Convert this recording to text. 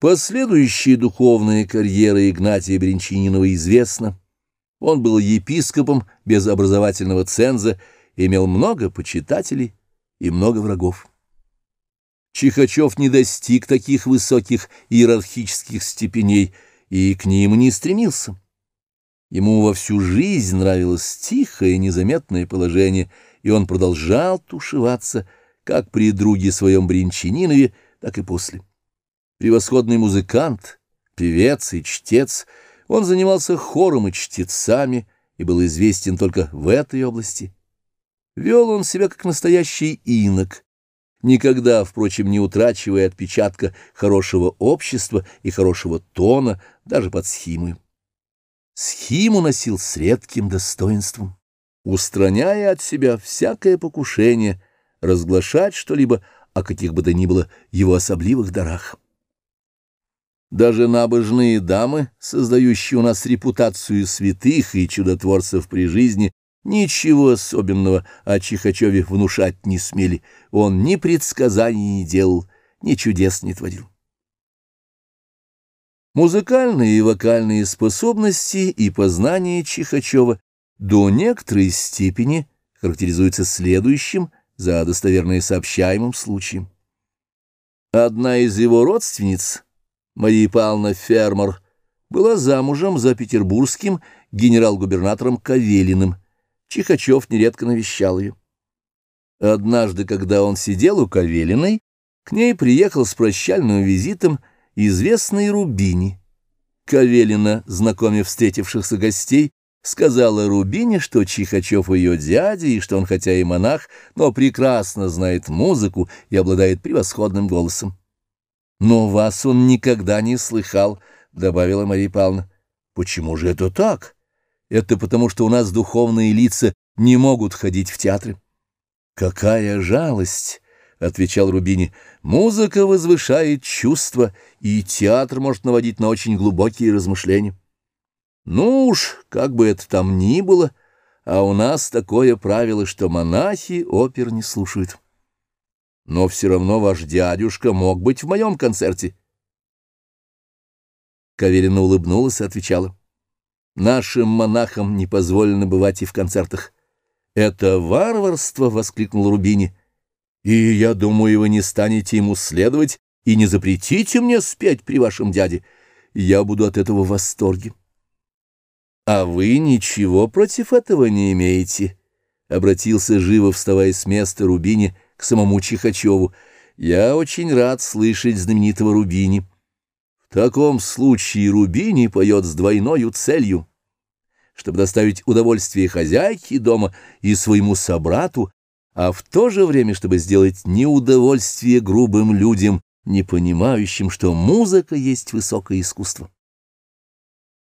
Последующая духовная карьера Игнатия Бринчининова известна. Он был епископом без образовательного ценза, имел много почитателей и много врагов. Чихачев не достиг таких высоких иерархических степеней и к ним не стремился. Ему во всю жизнь нравилось тихое, незаметное положение, и он продолжал тушеваться как при друге своем Бринчанинове, так и после. Превосходный музыкант, певец и чтец, он занимался хором и чтецами и был известен только в этой области. Вел он себя как настоящий инок, никогда, впрочем, не утрачивая отпечатка хорошего общества и хорошего тона даже под схимой. Схиму носил с редким достоинством, устраняя от себя всякое покушение разглашать что-либо о каких бы то ни было его особливых дарах. Даже набожные дамы, создающие у нас репутацию святых и чудотворцев при жизни, ничего особенного о Чихачеве внушать не смели. Он ни предсказаний не делал, ни чудес не творил. Музыкальные и вокальные способности и познания Чихачева до некоторой степени характеризуются следующим за достоверно сообщаемым случаем. Одна из его родственниц — Мария Павловна Фермер была замужем за петербургским генерал-губернатором Кавелиным. Чихачев нередко навещал ее. Однажды, когда он сидел у Кавелиной, к ней приехал с прощальным визитом известный Рубини. Кавелина, знакомив встретившихся гостей, сказала Рубине, что Чихачев ее дядя, и что он хотя и монах, но прекрасно знает музыку и обладает превосходным голосом. Но вас он никогда не слыхал, — добавила Мария Павловна. — Почему же это так? Это потому, что у нас духовные лица не могут ходить в театры. — Какая жалость! — отвечал Рубини. — Музыка возвышает чувства, и театр может наводить на очень глубокие размышления. Ну уж, как бы это там ни было, а у нас такое правило, что монахи опер не слушают но все равно ваш дядюшка мог быть в моем концерте. Каверина улыбнулась и отвечала. Нашим монахам не позволено бывать и в концертах. «Это варварство!» — воскликнул Рубини. «И я думаю, вы не станете ему следовать и не запретите мне спеть при вашем дяде. Я буду от этого в восторге». «А вы ничего против этого не имеете?» — обратился живо, вставая с места Рубини, — к самому Чихачеву. «Я очень рад слышать знаменитого Рубини. В таком случае Рубини поет с двойною целью, чтобы доставить удовольствие хозяйке дома и своему собрату, а в то же время, чтобы сделать неудовольствие грубым людям, не понимающим, что музыка есть высокое искусство.